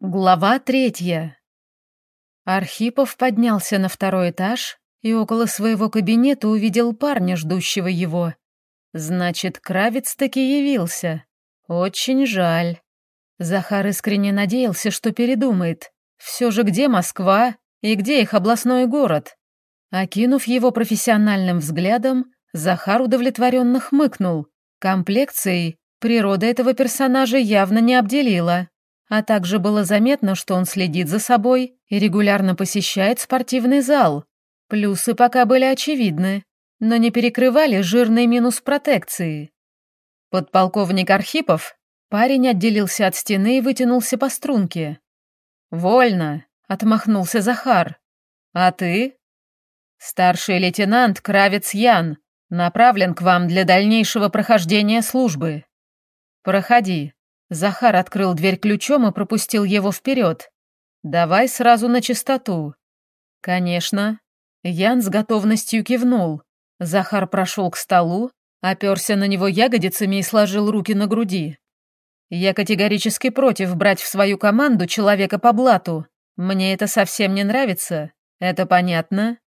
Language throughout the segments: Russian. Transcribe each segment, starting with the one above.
Глава третья. Архипов поднялся на второй этаж и около своего кабинета увидел парня, ждущего его. Значит, Кравец таки явился. Очень жаль. Захар искренне надеялся, что передумает. Все же где Москва и где их областной город? Окинув его профессиональным взглядом, Захар удовлетворенно хмыкнул. Комплекцией природа этого персонажа явно не обделила. А также было заметно, что он следит за собой и регулярно посещает спортивный зал. Плюсы пока были очевидны, но не перекрывали жирный минус протекции. Подполковник Архипов, парень отделился от стены и вытянулся по струнке. «Вольно», — отмахнулся Захар. «А ты?» «Старший лейтенант Кравец Ян, направлен к вам для дальнейшего прохождения службы. Проходи». Захар открыл дверь ключом и пропустил его вперед. «Давай сразу на чистоту». «Конечно». Ян с готовностью кивнул. Захар прошел к столу, оперся на него ягодицами и сложил руки на груди. «Я категорически против брать в свою команду человека по блату. Мне это совсем не нравится. Это понятно?»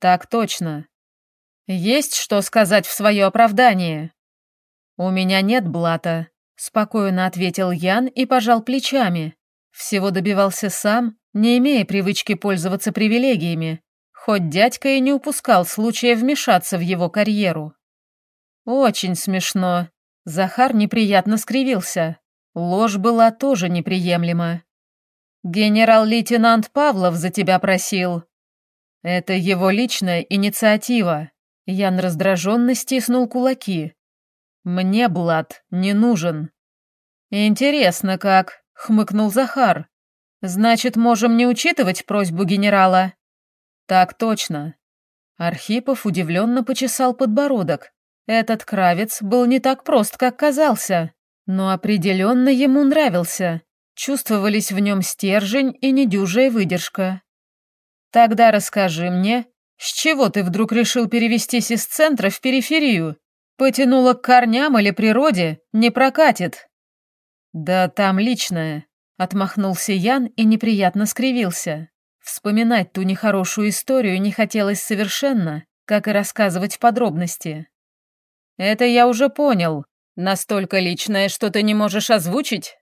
«Так точно. Есть что сказать в свое оправдание?» «У меня нет блата», Спокойно ответил Ян и пожал плечами. Всего добивался сам, не имея привычки пользоваться привилегиями, хоть дядька и не упускал случая вмешаться в его карьеру. Очень смешно. Захар неприятно скривился. Ложь была тоже неприемлема. «Генерал-лейтенант Павлов за тебя просил». «Это его личная инициатива». Ян раздраженно стиснул кулаки. «Мне Блад не нужен». «Интересно как», — хмыкнул Захар. «Значит, можем не учитывать просьбу генерала?» «Так точно». Архипов удивленно почесал подбородок. Этот Кравец был не так прост, как казался, но определенно ему нравился. Чувствовались в нем стержень и недюжая выдержка. «Тогда расскажи мне, с чего ты вдруг решил перевестись из центра в периферию?» Потянуло к корням или природе, не прокатит. Да там личное, отмахнулся Ян и неприятно скривился. Вспоминать ту нехорошую историю не хотелось совершенно, как и рассказывать подробности. Это я уже понял. Настолько личное, что ты не можешь озвучить?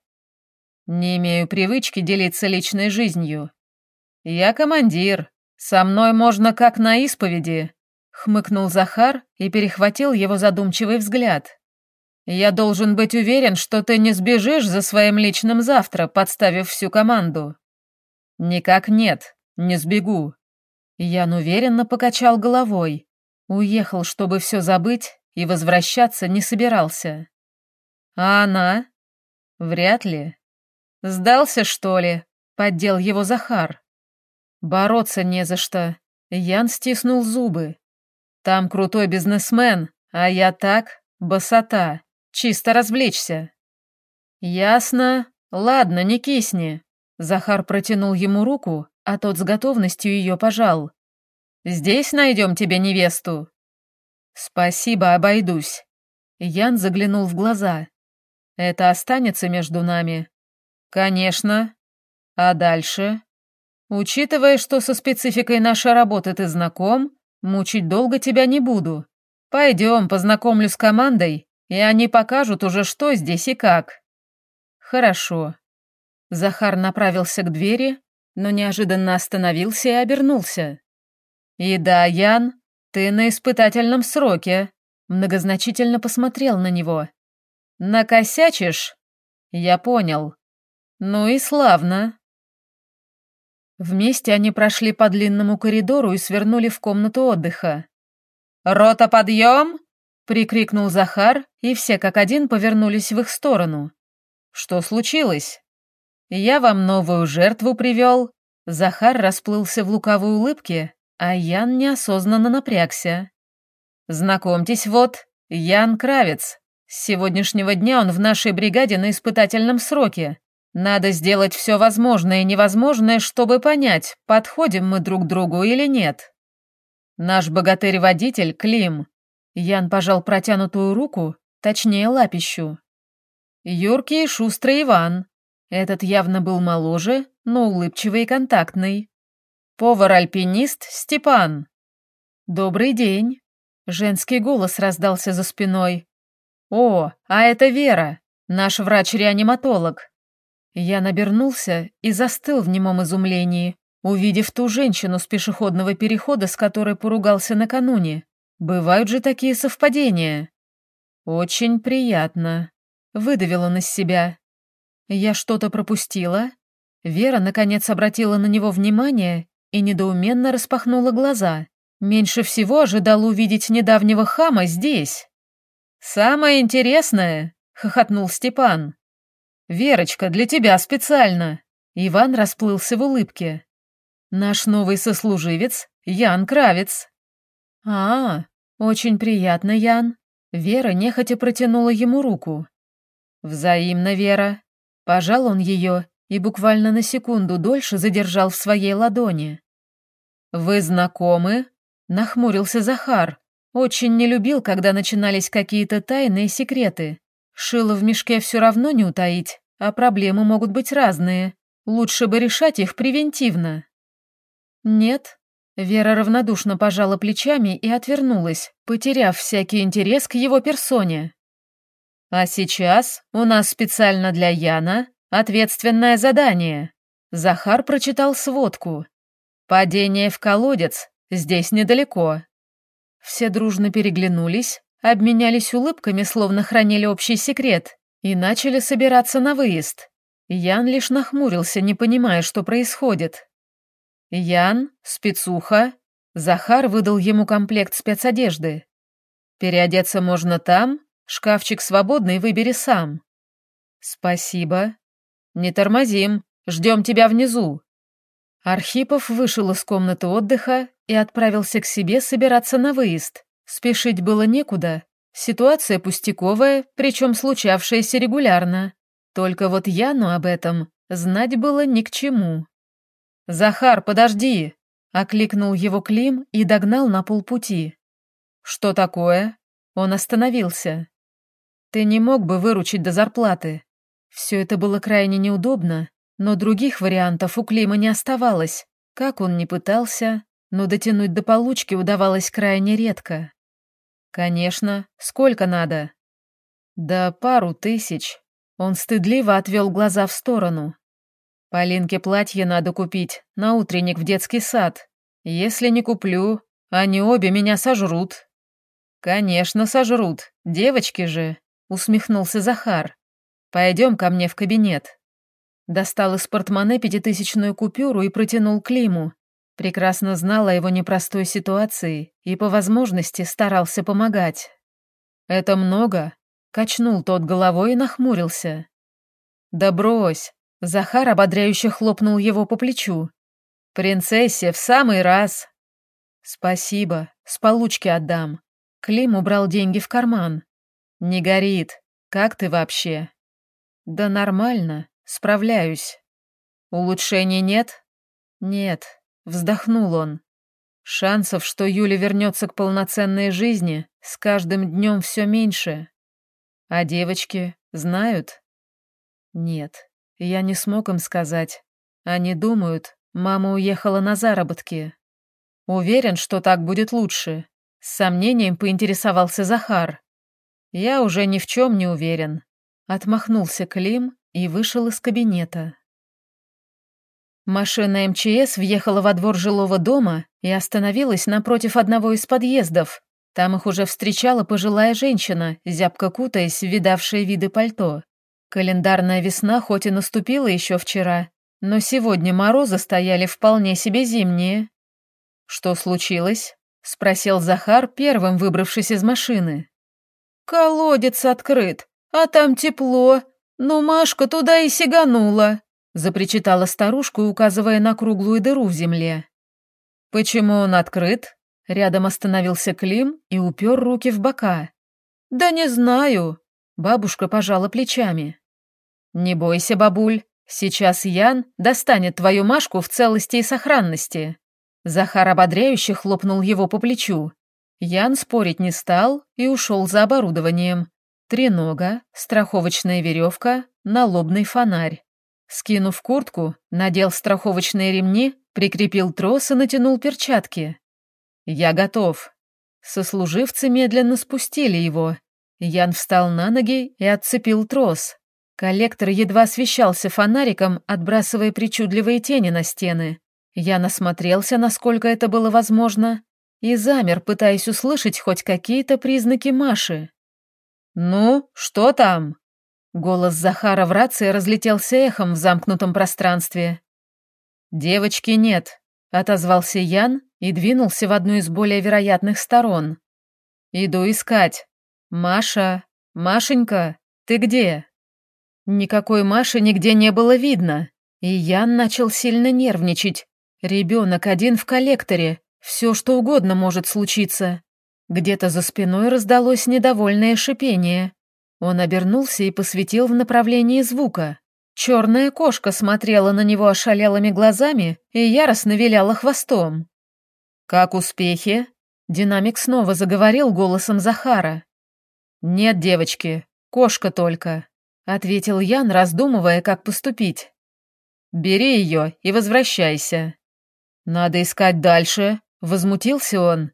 Не имею привычки делиться личной жизнью. Я командир. Со мной можно как на исповеди, Хмыкнул Захар и перехватил его задумчивый взгляд. «Я должен быть уверен, что ты не сбежишь за своим личным завтра, подставив всю команду». «Никак нет, не сбегу». Ян уверенно покачал головой. Уехал, чтобы все забыть, и возвращаться не собирался. «А она?» «Вряд ли». «Сдался, что ли?» — поддел его Захар. «Бороться не за что». Ян стиснул зубы. Там крутой бизнесмен, а я так, босота, чисто развлечься». «Ясно. Ладно, не кисни». Захар протянул ему руку, а тот с готовностью ее пожал. «Здесь найдем тебе невесту». «Спасибо, обойдусь». Ян заглянул в глаза. «Это останется между нами?» «Конечно. А дальше?» «Учитывая, что со спецификой нашей работы ты знаком, Мучить долго тебя не буду. Пойдем, познакомлю с командой, и они покажут уже, что здесь и как. Хорошо. Захар направился к двери, но неожиданно остановился и обернулся. И да, Ян, ты на испытательном сроке. Многозначительно посмотрел на него. Накосячишь? Я понял. Ну и славно. Вместе они прошли по длинному коридору и свернули в комнату отдыха. «Рота, подъем!» — прикрикнул Захар, и все как один повернулись в их сторону. «Что случилось?» «Я вам новую жертву привел». Захар расплылся в луковой улыбке, а Ян неосознанно напрягся. «Знакомьтесь, вот, Ян Кравец. С сегодняшнего дня он в нашей бригаде на испытательном сроке. Надо сделать все возможное и невозможное, чтобы понять, подходим мы друг другу или нет. Наш богатырь-водитель Клим. Ян пожал протянутую руку, точнее лапищу. Юркий и шустрый Иван. Этот явно был моложе, но улыбчивый и контактный. Повар-альпинист Степан. «Добрый день!» Женский голос раздался за спиной. «О, а это Вера, наш врач-реаниматолог». Я набернулся и застыл в немом изумлении, увидев ту женщину с пешеходного перехода, с которой поругался накануне. Бывают же такие совпадения. «Очень приятно», — выдавил он из себя. «Я что-то пропустила?» Вера, наконец, обратила на него внимание и недоуменно распахнула глаза. Меньше всего ожидал увидеть недавнего хама здесь. «Самое интересное», — хохотнул Степан. «Верочка, для тебя специально». Иван расплылся в улыбке. «Наш новый сослуживец — Ян Кравец». «А, очень приятно, Ян». Вера нехотя протянула ему руку. «Взаимно, Вера». Пожал он ее и буквально на секунду дольше задержал в своей ладони. «Вы знакомы?» Нахмурился Захар. Очень не любил, когда начинались какие-то тайные секреты. Шило в мешке все равно не утаить, а проблемы могут быть разные. Лучше бы решать их превентивно. Нет. Вера равнодушно пожала плечами и отвернулась, потеряв всякий интерес к его персоне. А сейчас у нас специально для Яна ответственное задание. Захар прочитал сводку. Падение в колодец Здесь недалеко». Все дружно переглянулись, обменялись улыбками, словно хранили общий секрет, и начали собираться на выезд. Ян лишь нахмурился, не понимая, что происходит. «Ян, спецуха», Захар выдал ему комплект спецодежды. «Переодеться можно там, шкафчик свободный, выбери сам». «Спасибо. Не тормозим, ждем тебя внизу». Архипов вышел из комнаты отдыха и отправился к себе собираться на выезд. Спешить было некуда. Ситуация пустяковая, причем случавшаяся регулярно. Только вот Яну об этом знать было ни к чему. «Захар, подожди!» — окликнул его Клим и догнал на полпути. «Что такое?» Он остановился. «Ты не мог бы выручить до зарплаты?» Все это было крайне неудобно, но других вариантов у Клима не оставалось. Как он ни пытался, но дотянуть до получки удавалось крайне редко. Конечно, сколько надо? Да пару тысяч. Он стыдливо отвел глаза в сторону. Полинке платье надо купить, на утренник в детский сад. Если не куплю, они обе меня сожрут. Конечно, сожрут, девочки же, усмехнулся Захар. Пойдем ко мне в кабинет. Достал из портмоне пятитысячную купюру и протянул Климу. Прекрасно знал о его непростой ситуации и по возможности старался помогать. «Это много?» — качнул тот головой и нахмурился. «Да брось!» — Захар ободряюще хлопнул его по плечу. «Принцессе в самый раз!» «Спасибо, с получки отдам». Клим убрал деньги в карман. «Не горит. Как ты вообще?» «Да нормально, справляюсь». «Улучшений нет?» «Нет, Вздохнул он. Шансов, что Юля вернется к полноценной жизни, с каждым днем все меньше. А девочки знают? Нет, я не смог им сказать. Они думают, мама уехала на заработки. Уверен, что так будет лучше. С сомнением поинтересовался Захар. Я уже ни в чем не уверен. Отмахнулся Клим и вышел из кабинета. Машина МЧС въехала во двор жилого дома и остановилась напротив одного из подъездов. Там их уже встречала пожилая женщина, зябко кутаясь в виды пальто. Календарная весна хоть и наступила еще вчера, но сегодня морозы стояли вполне себе зимние. «Что случилось?» — спросил Захар, первым выбравшись из машины. «Колодец открыт, а там тепло, но Машка туда и сиганула», запричитала старушка, указывая на круглую дыру в земле. «Почему он открыт?» Рядом остановился Клим и упер руки в бока. «Да не знаю», — бабушка пожала плечами. «Не бойся, бабуль, сейчас Ян достанет твою Машку в целости и сохранности». Захар ободряюще хлопнул его по плечу. Ян спорить не стал и ушел за оборудованием. Тренога, страховочная веревка, налобный фонарь. Скинув куртку, надел страховочные ремни, прикрепил трос и натянул перчатки. «Я готов». Сослуживцы медленно спустили его. Ян встал на ноги и отцепил трос. Коллектор едва освещался фонариком, отбрасывая причудливые тени на стены. Я насмотрелся, насколько это было возможно, и замер, пытаясь услышать хоть какие-то признаки Маши. «Ну, что там?» Голос Захара в рации разлетелся эхом в замкнутом пространстве. «Девочки нет», — отозвался Ян и двинулся в одну из более вероятных сторон. «Иду искать. Маша, Машенька, ты где?» Никакой Маши нигде не было видно, и Ян начал сильно нервничать. Ребенок один в коллекторе, все что угодно может случиться. Где-то за спиной раздалось недовольное шипение. Он обернулся и посветил в направлении звука. Черная кошка смотрела на него ошалелыми глазами и яростно виляла хвостом. «Как успехи?» Динамик снова заговорил голосом Захара. «Нет, девочки, кошка только», — ответил Ян, раздумывая, как поступить. «Бери ее и возвращайся». «Надо искать дальше», — возмутился он.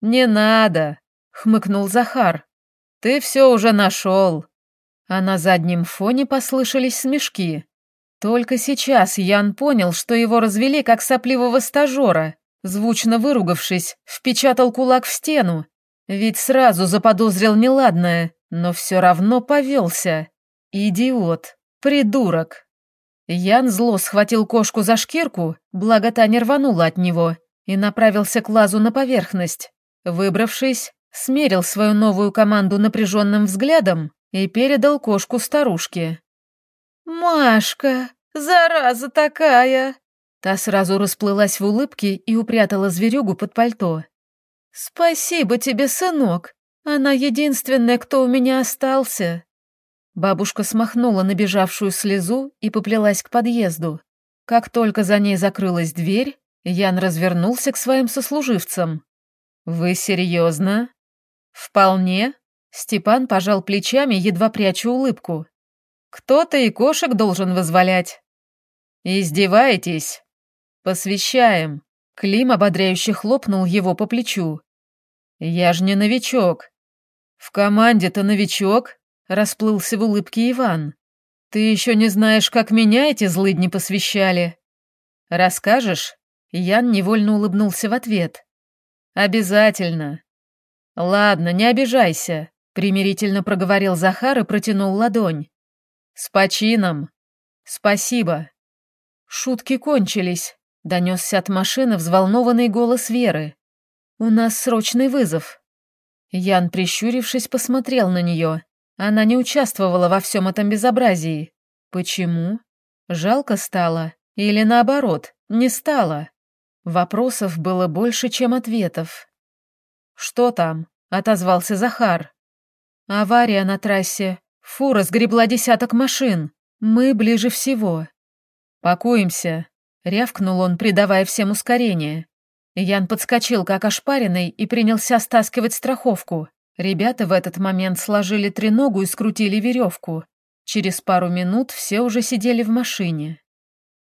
«Не надо», — хмыкнул Захар. «Ты все уже нашел». А на заднем фоне послышались смешки. Только сейчас Ян понял, что его развели как сопливого стажера. Звучно выругавшись, впечатал кулак в стену. Ведь сразу заподозрил неладное, но все равно повелся. Идиот, придурок. Ян зло схватил кошку за шкирку, благо та не рванула от него, и направился к лазу на поверхность. Выбравшись, смерил свою новую команду напряженным взглядом и передал кошку старушке. «Машка, зараза такая!» Та сразу расплылась в улыбке и упрятала зверюгу под пальто. «Спасибо тебе, сынок. Она единственная, кто у меня остался». Бабушка смахнула набежавшую слезу и поплелась к подъезду. Как только за ней закрылась дверь, Ян развернулся к своим сослуживцам. «Вы серьезно?» «Вполне», — Степан пожал плечами, едва пряча улыбку. «Кто-то и кошек должен вызволять». «Издеваетесь?» «Посвящаем», — Клим ободряюще хлопнул его по плечу. «Я ж не новичок». «В команде-то новичок», — расплылся в улыбке Иван. «Ты еще не знаешь, как меня эти злыдни посвящали?» «Расскажешь?» Ян невольно улыбнулся в ответ. «Обязательно». «Ладно, не обижайся», — примирительно проговорил Захар и протянул ладонь. «С почином». «Спасибо». Шутки кончились. Донесся от машины взволнованный голос Веры. «У нас срочный вызов». Ян, прищурившись, посмотрел на нее. Она не участвовала во всем этом безобразии. Почему? Жалко стало? Или наоборот, не стало? Вопросов было больше, чем ответов. «Что там?» — отозвался Захар. «Авария на трассе. Фура сгребла десяток машин. Мы ближе всего». «Пакуемся», — рявкнул он, придавая всем ускорение. Ян подскочил, как ошпаренный, и принялся стаскивать страховку. Ребята в этот момент сложили треногу и скрутили веревку. Через пару минут все уже сидели в машине.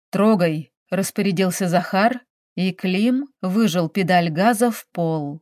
«Трогай», — распорядился Захар, и Клим выжал педаль газа в пол.